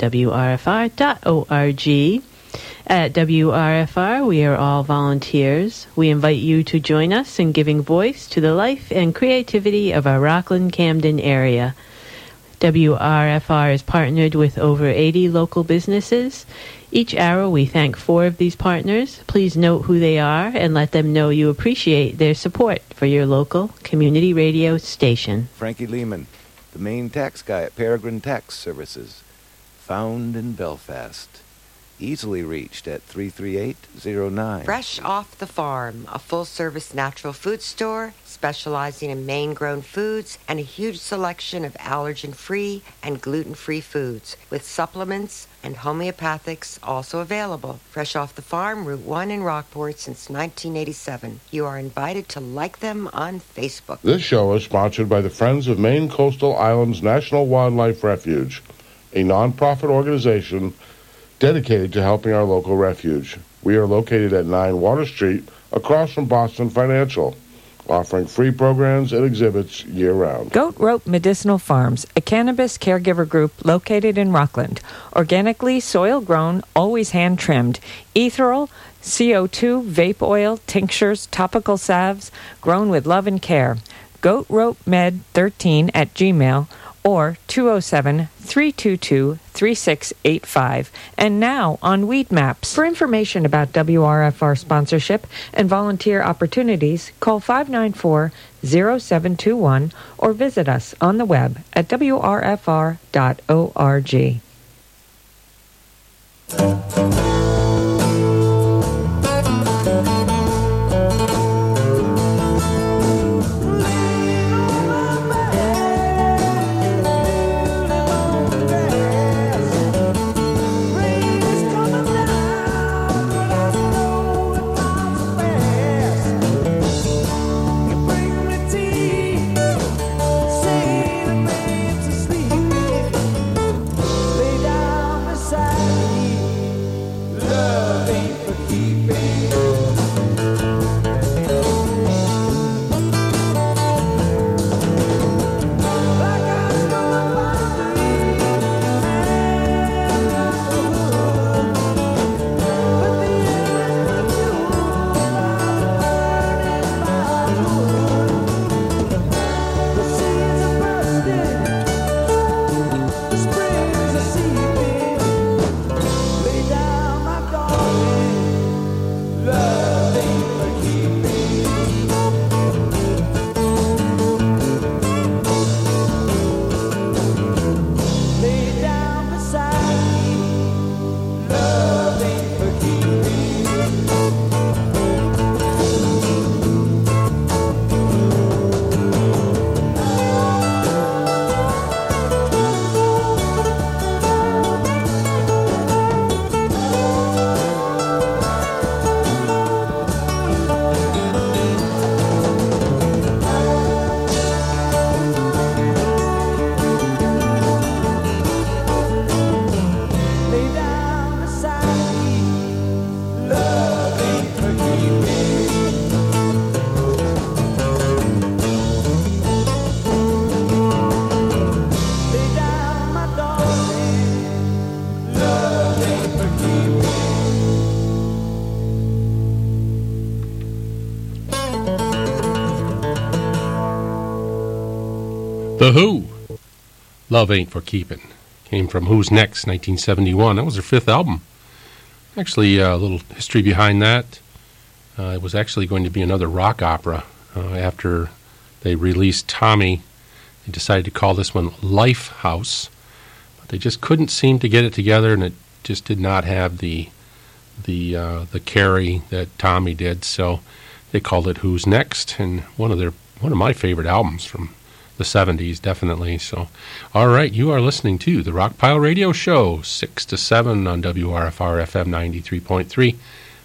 www.wrfr.org. At WRFR, we are all volunteers. We invite you to join us in giving voice to the life and creativity of our Rockland Camden area. WRFR is partnered with over 80 local businesses. Each hour, we thank four of these partners. Please note who they are and let them know you appreciate their support for your local community radio station. Frankie Lehman, the main tax guy at Peregrine Tax Services, found in Belfast easily reached at 33809. Fresh Off the Farm, a full service natural food store specializing in Maine grown foods and a huge selection of allergen free and gluten free foods with supplements and homeopathics also available. Fresh Off the Farm, Route 1 in Rockport since 1987. You are invited to like them on Facebook. This show is sponsored by the Friends of Maine Coastal Islands National Wildlife Refuge, a nonprofit organization dedicated to helping our local refuge. We are located at 9 Water Street, across from Boston Financial, offering free programs and exhibits year round. Goat Rope Medicinal Farms, a cannabis caregiver group located in Rockland. Organically soil grown, always hand trimmed. Ethereal, CO2, vape oil, tinctures, topical salves, grown with love and care. Goat Rope Med 13 at Gmail or 207 322 3685 and now on Weed Maps. For information about WRFR sponsorship and volunteer opportunities, call 594 0721 or visit us on the web at wrfr.org. Who. Love Ain't for Keeping. Came from Who's Next, 1971. That was their fifth album. Actually, a little history behind that. Uh, it was actually going to be another rock opera. Uh, after they released Tommy, they decided to call this one Life House. But they just couldn't seem to get it together, and it just did not have the the uh, the carry that Tommy did. So they called it Who's Next, and one of their one of my favorite albums from the 70s, definitely. So, all right, you are listening to the Rockpile Radio Show, 6 to 7 on WRFR FM 93.3.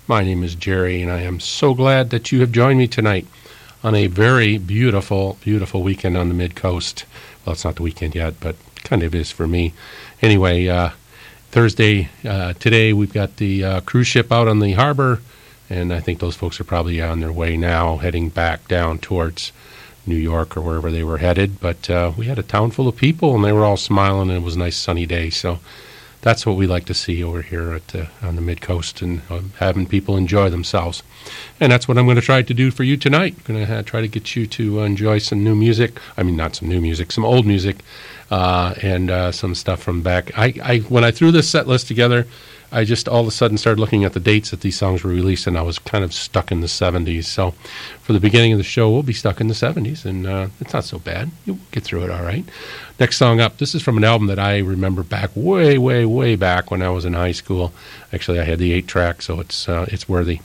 My name is Jerry, and I am so glad that you have joined me tonight on a very beautiful, beautiful weekend on the Mid Coast. Well, it's not the weekend yet, but kind of is for me. Anyway, uh, Thursday, uh, today, we've got the uh, cruise ship out on the harbor, and I think those folks are probably on their way now, heading back down towards New York or wherever they were headed. But uh, we had a town full of people, and they were all smiling, and it was a nice sunny day. So that's what we like to see over here at uh, on the mid coast and um, having people enjoy themselves. And that's what I'm going to try to do for you tonight. I'm going to try to get you to enjoy some new music. I mean, not some new music, some old music, and uh, some stuff from back. I, I when I threw this set list together. I just all of a sudden started looking at the dates that these songs were released, and I was kind of stuck in the 70s. So, for the beginning of the show, we'll be stuck in the 70s, and uh, it's not so bad. You'll get through it all right. Next song up, this is from an album that I remember back way, way, way back when I was in high school. Actually, I had the eight track, so it's uh, it's worthy.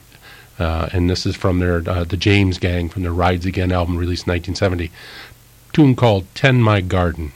Uh, and this is from their uh, the James Gang from their Rides Again album released in 1970. Tune called "Tend My Garden."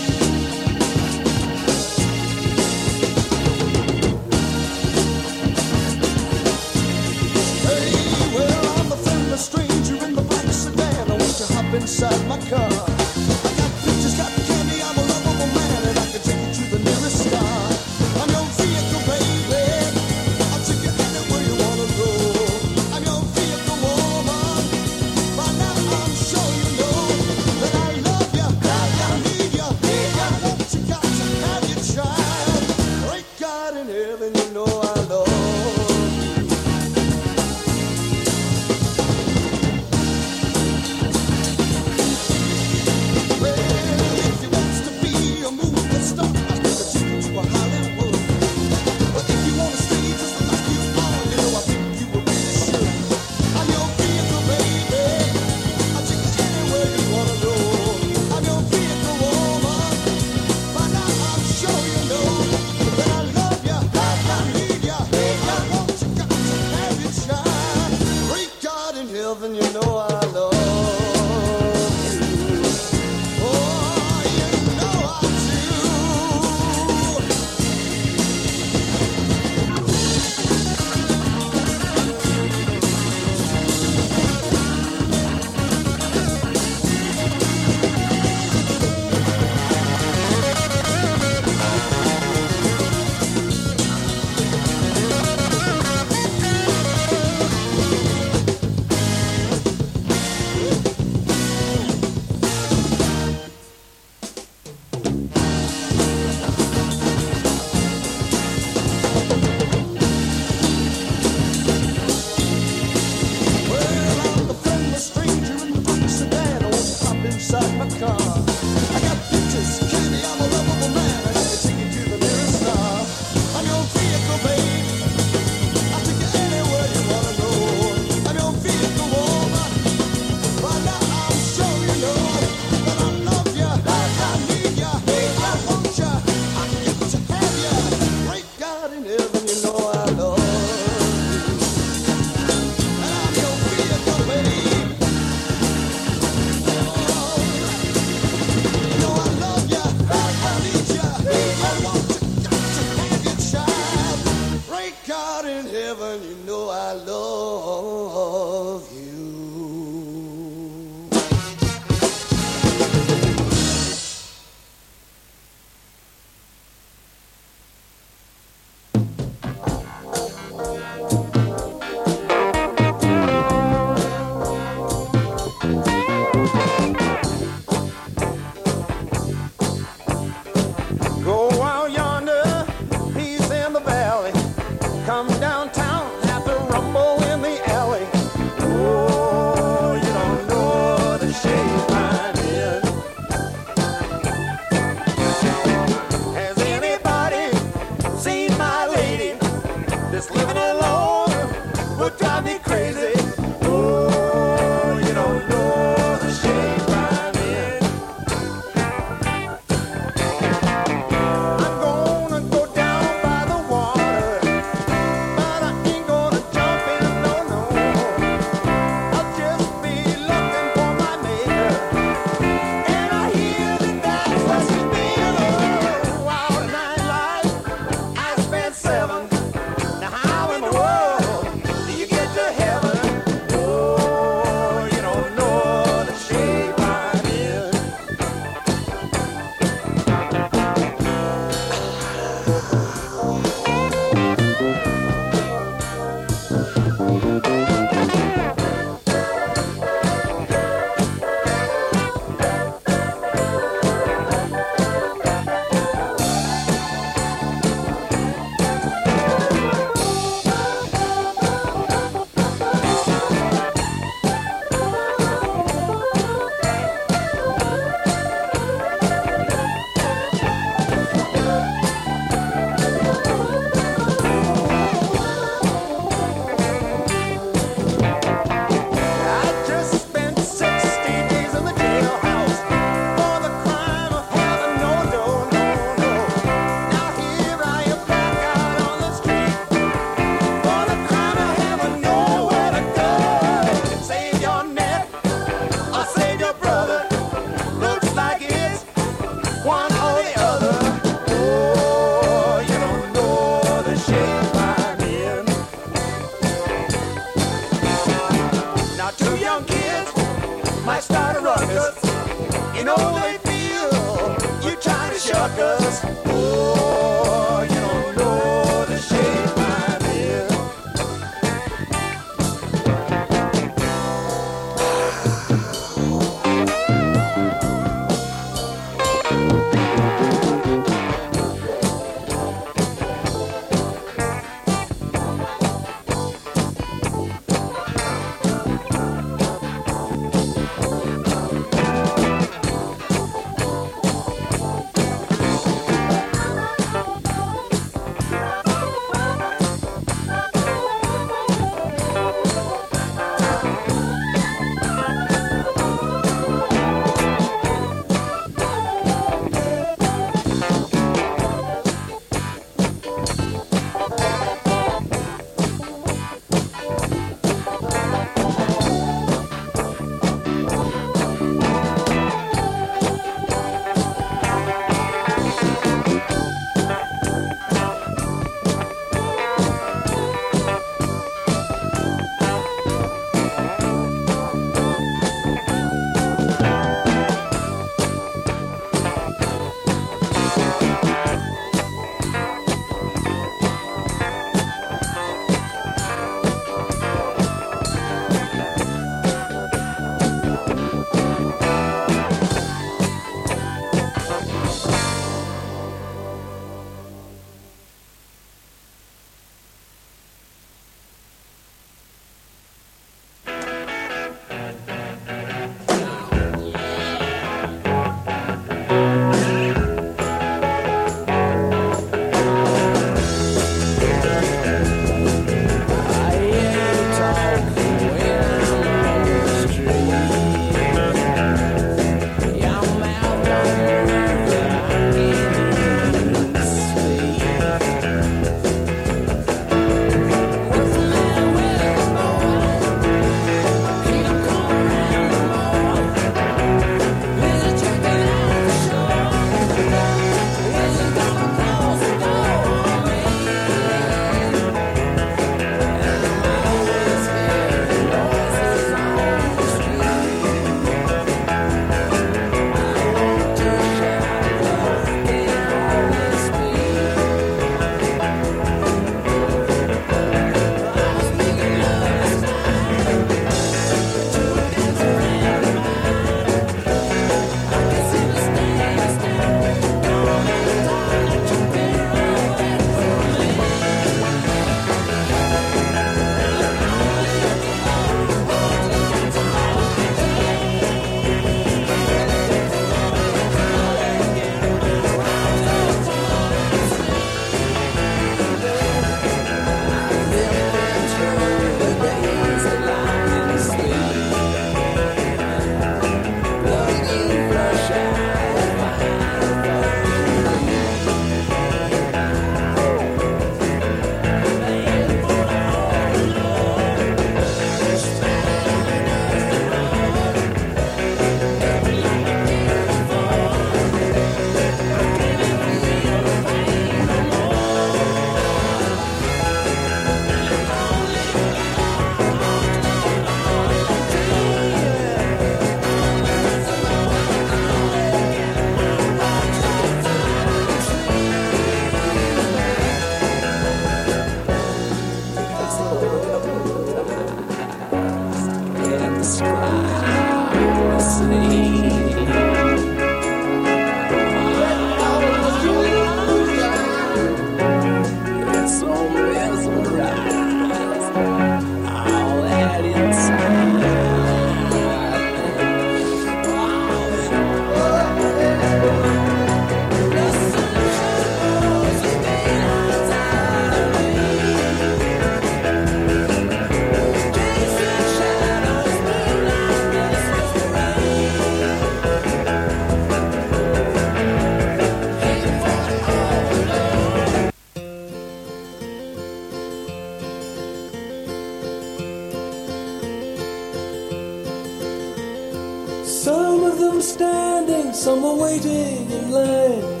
waiting in line.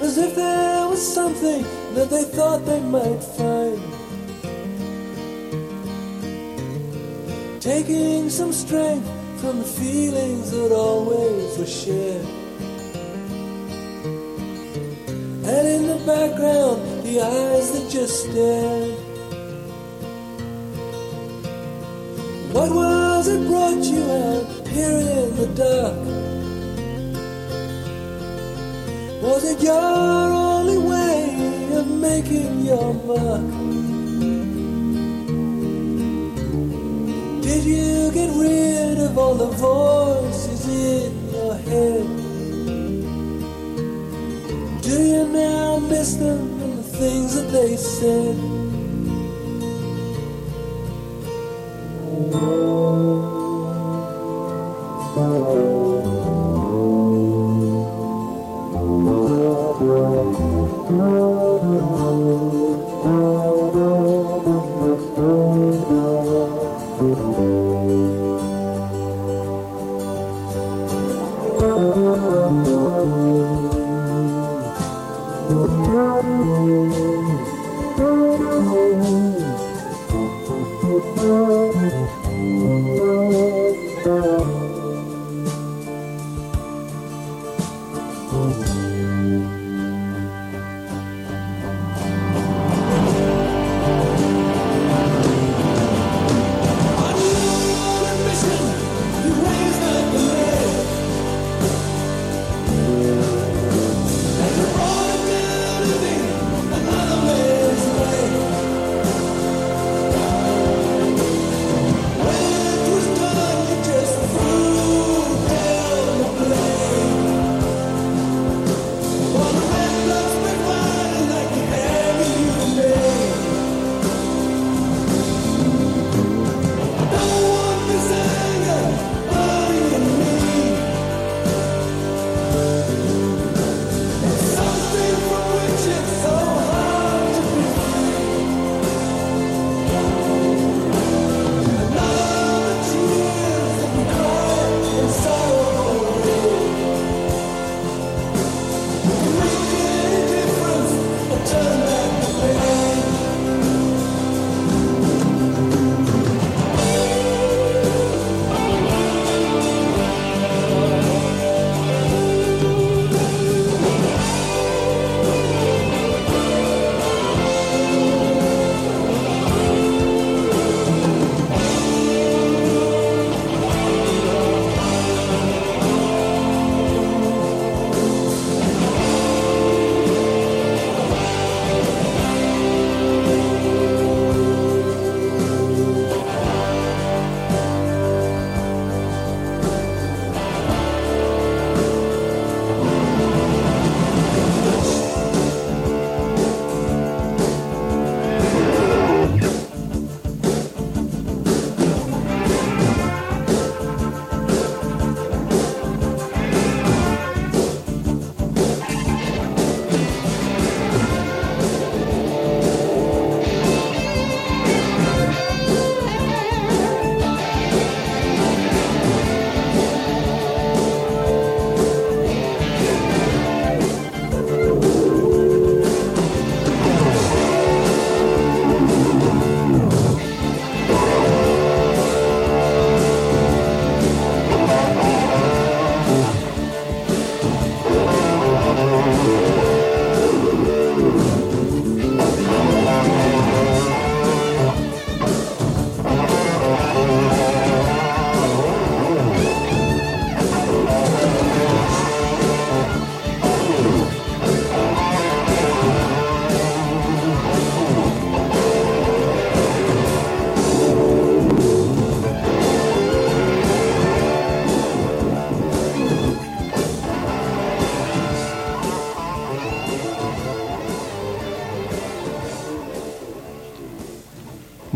As if there was something that they thought they might find. Taking some strength from the feelings that always were shared. And in the background, the eyes that just stared. What was it brought you out? here in the dark? Was it your only way of making your mark? Did you get rid of all the voices in your head? Do you now miss them and the things that they said? Oh.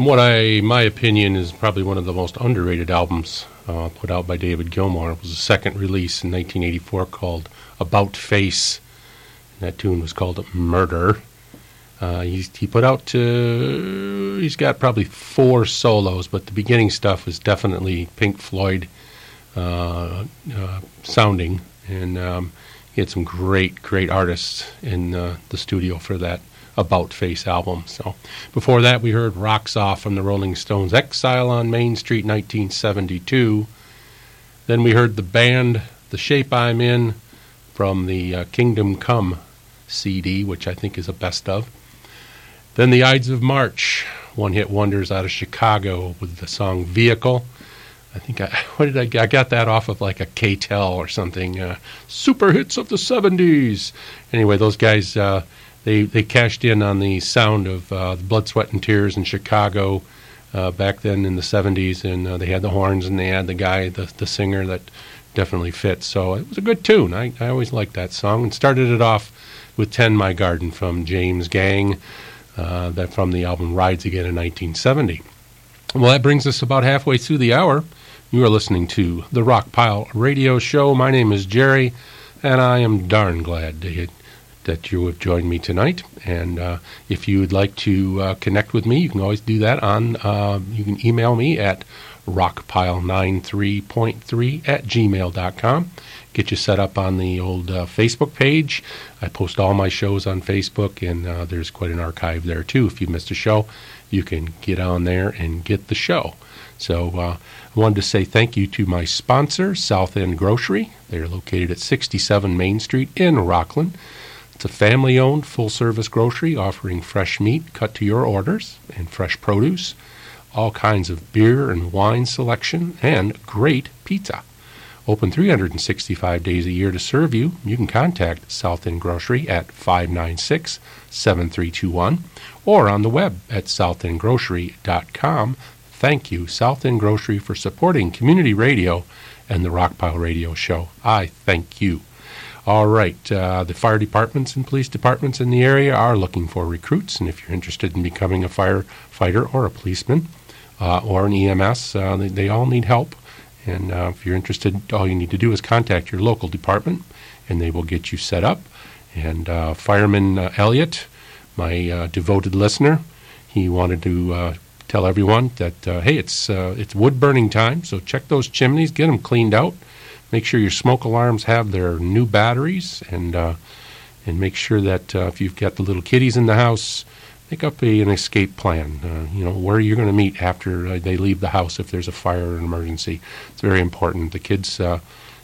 What I, my opinion, is probably one of the most underrated albums uh, put out by David Gilmour. It was a second release in 1984 called About Face. That tune was called Murder. Uh, he's, he put out, uh, he's got probably four solos, but the beginning stuff is definitely Pink Floyd sounding. And um, he had some great, great artists in the studio for that About Face album. So before that, we heard Rocks Off from the Rolling Stones, Exile on Main Street, 1972. Then we heard the band The Shape I'm In from the uh, Kingdom Come CD, which I think is a best of. Then the Ides of March, one hit wonders out of Chicago with the song Vehicle. I think I, what did I, I got that off of like a K-Tel or something. Uh, super hits of the 70s. Anyway, those guys, uh, they, they cashed in on the sound of uh, Blood, Sweat, and Tears in Chicago uh, back then in the 70s. And uh, they had the horns and they had the guy, the, the singer that definitely fits. So it was a good tune. I, I always liked that song and started it off with Tend My Garden from James Gang. That from the album Rides Again in 1970. Well, that brings us about halfway through the hour. You are listening to the Rockpile Radio Show. My name is Jerry, and I am darn glad to, that you have joined me tonight. And uh, if you would like to uh, connect with me, you can always do that on, uh, you can email me at rockpile93.3 at gmail.com get you set up on the old Facebook page. I post all my shows on Facebook, and there's quite an archive there too. If you missed a show, you can get on there and get the show. So uh, I wanted to say thank you to my sponsor, South End Grocery. They are located at 67 Main Street in Rockland. It's a family owned, full service grocery offering fresh meat cut to your orders and fresh produce, all kinds of beer and wine selection, and great pizza. Open 365 days a year to serve you. You can contact South End Grocery at 596 7321 or on the web at southendgrocery.com. Thank you, South End Grocery, for supporting community radio and the Rockpile Radio Show. I thank you. All right, uh, the fire departments and police departments in the area are looking for recruits, and if you're interested in becoming a firefighter or a policeman uh, or an EMS, uh, they, they all need help. And uh, if you're interested, all you need to do is contact your local department, and they will get you set up. And uh, Fireman uh, Elliott, my devoted listener, he wanted to tell everyone that, hey, it's, it's wood burning time, so check those chimneys, get them cleaned out. Make sure your smoke alarms have their new batteries, and, and make sure that if you've got the little kiddies in the house, make up a, an escape plan. Uh, you know, where you're going to meet after uh, they leave the house if there's a fire or an emergency. It's very important. The kids, uh,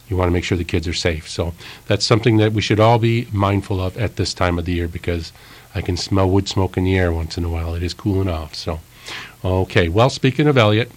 you want to make sure the kids are safe. So that's something that we should all be mindful of at this time of the year because I can smell wood smoke in the air once in a while. It is cooling off. So, okay. Well, speaking of Elliot,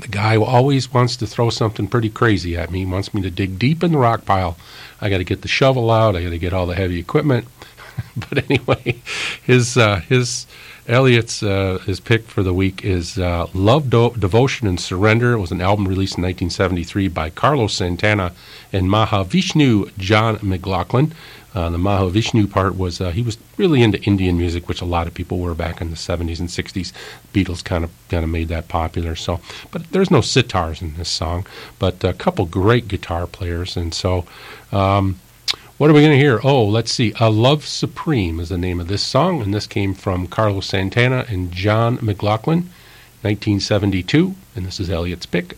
the guy always wants to throw something pretty crazy at me. He wants me to dig deep in the rock pile. I got to get the shovel out. I got to get all the heavy equipment. but anyway, his uh, his Elliot's uh, his pick for the week is uh, Love, Do Devotion, and Surrender. It was an album released in 1973 by Carlos Santana and Mahavishnu John McLaughlin. Uh, the Mahavishnu part was uh, he was really into Indian music, which a lot of people were back in the 70s and 60s. Beatles kind of kind of made that popular. So, but there's no sitars in this song, but a couple great guitar players, and so. Um, what are we going to hear? Oh, let's see. A Love Supreme is the name of this song, and this came from Carlos Santana and John McLaughlin, 1972, and this is Elliot's pick.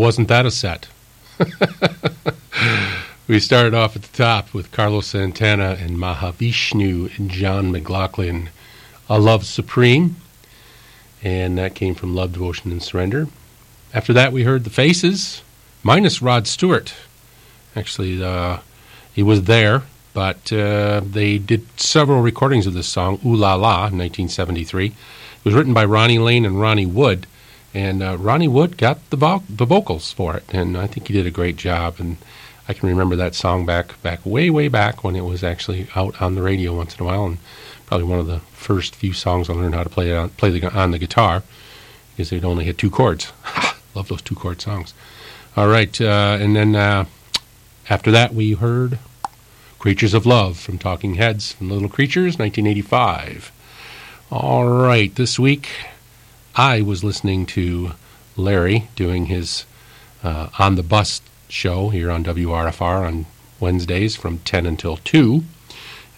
Wasn't that a set? we started off at the top with Carlos Santana and Mahavishnu and John McLaughlin, A Love Supreme. And that came from Love, Devotion, and Surrender. After that, we heard The Faces, minus Rod Stewart. Actually, uh, he was there, but uh, they did several recordings of this song, Ooh La La, in 1973. It was written by Ronnie Lane and Ronnie Wood. And uh, Ronnie Wood got the, vo the vocals for it, and I think he did a great job. And I can remember that song back, back way, way back when it was actually out on the radio once in a while, and probably one of the first few songs I learned how to play, it on, play the, on the guitar, because they'd only had two chords. Love those two chord songs. All right, uh, and then uh, after that, we heard Creatures of Love from Talking Heads from Little Creatures, 1985. All right, this week I was listening to Larry doing his uh, On the Bus show here on WRFR on Wednesdays from 10 until 2.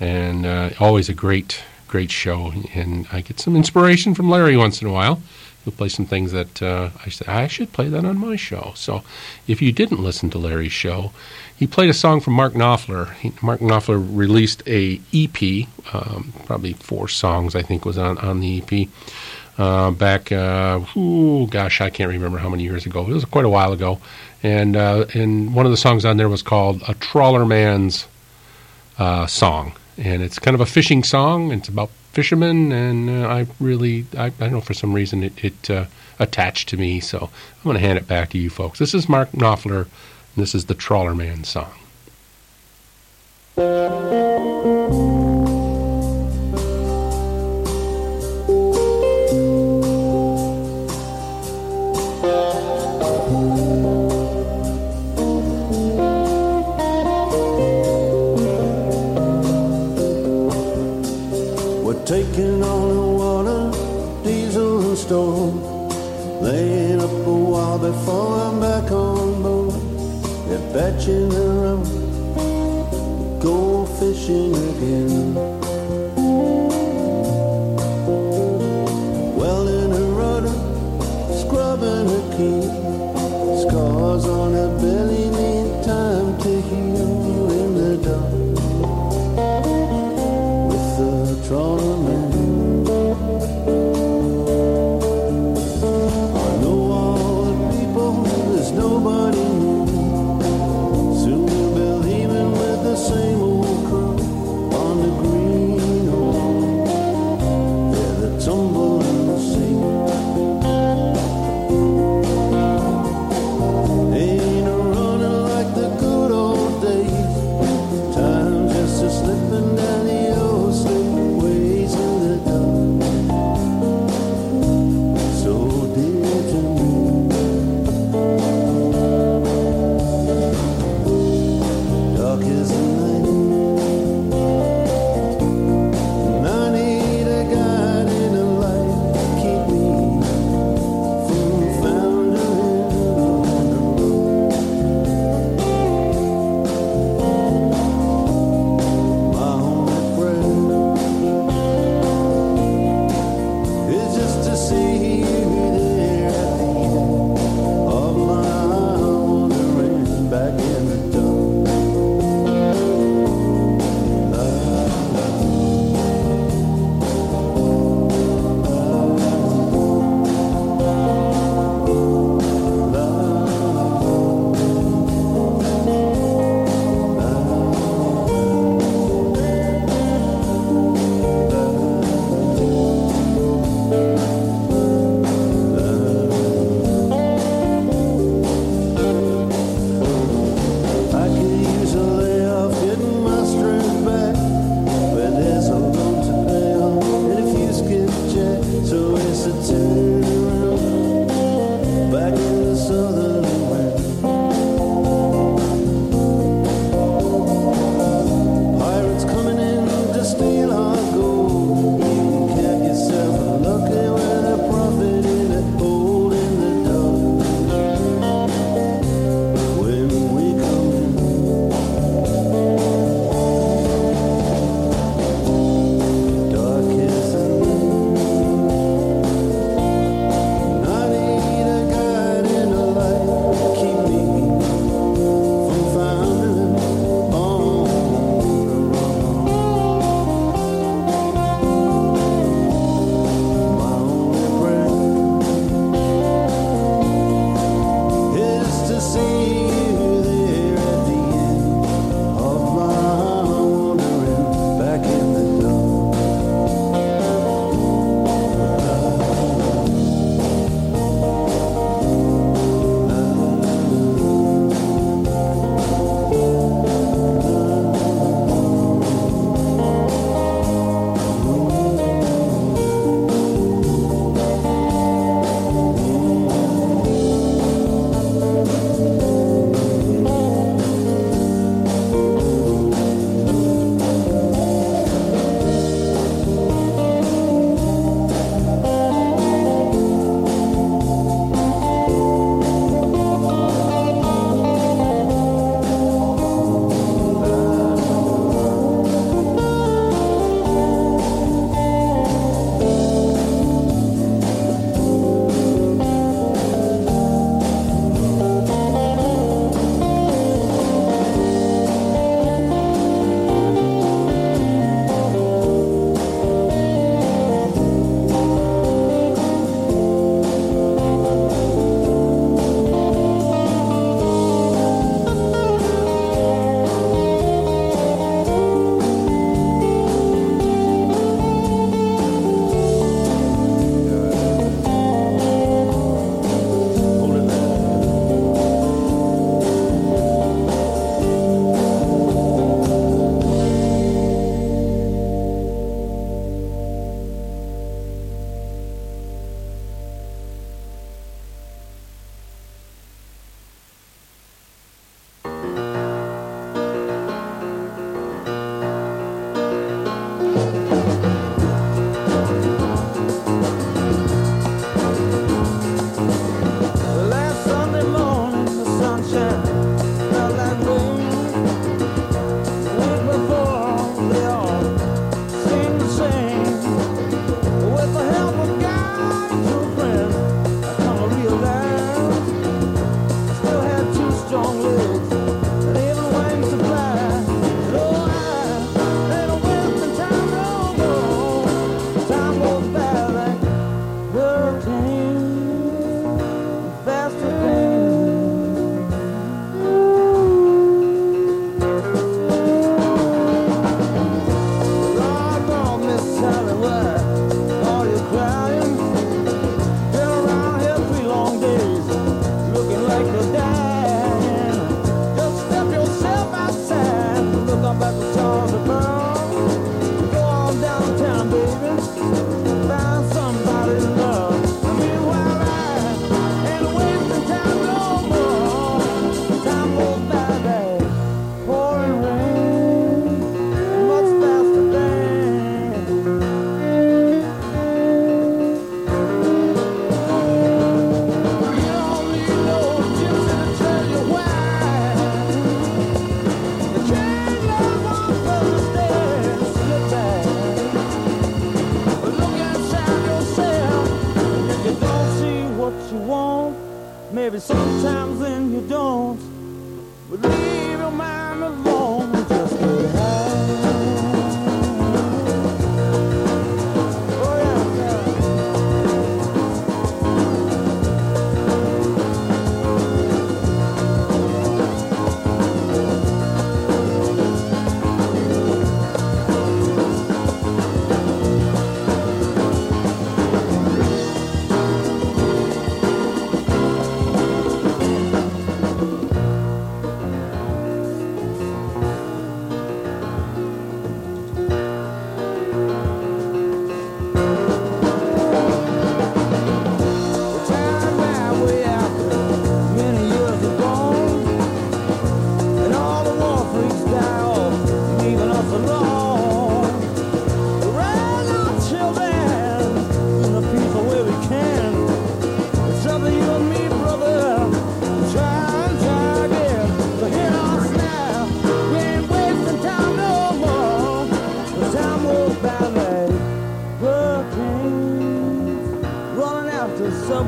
And uh, always a great, great show. And I get some inspiration from Larry once in a while. He'll play some things that uh, I said, I should play that on my show. So if you didn't listen to Larry's show, he played a song from Mark Knopfler. He, Mark Knopfler released a EP, um, probably four songs, I think, was on, on the EP. Uh, back, uh, ooh, gosh, I can't remember how many years ago. It was quite a while ago. And, uh, and one of the songs on there was called A Trawler Man's uh, Song. And it's kind of a fishing song. It's about fishermen, and uh, I really, I, I don't know, for some reason it, it uh, attached to me. So I'm going to hand it back to you folks. This is Mark Knopfler, and this is the Trawler Man song. We're Batching around, go fishing again. Welding her rudder, scrubbing her key.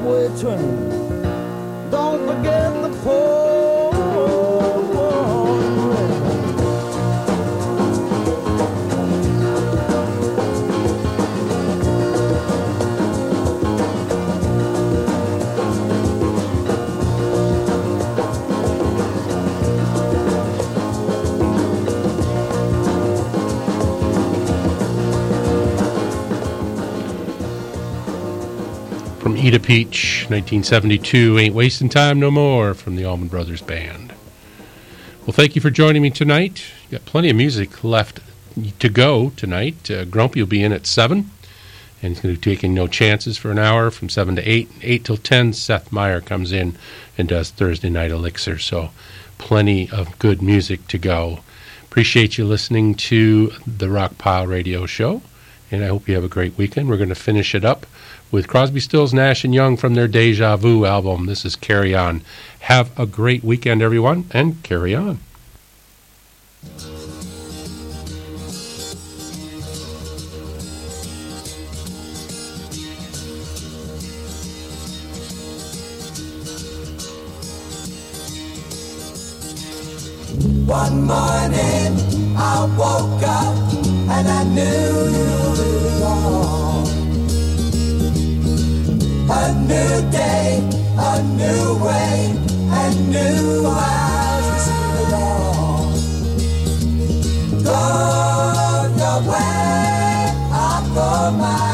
After From Peach, 1972, Ain't Wasting Time No More from the Allman Brothers Band. Well, thank you for joining me tonight. Got plenty of music left to go tonight. Uh, Grumpy will be in at 7, and he's going to be taking no chances for an hour from 7 to 8. 8 till 10, Seth Meyer comes in and does Thursday Night Elixir. So, plenty of good music to go. Appreciate you listening to the Rock Pile Radio Show, and I hope you have a great weekend. We're going to finish it up with Crosby, Stills, Nash and Young from their Deja Vu album. This is Carry On. Have a great weekend, everyone, and carry on. One morning I woke up and I knew it was. A new day, a new way, and new eyes in the Lord. Go the way of the mind.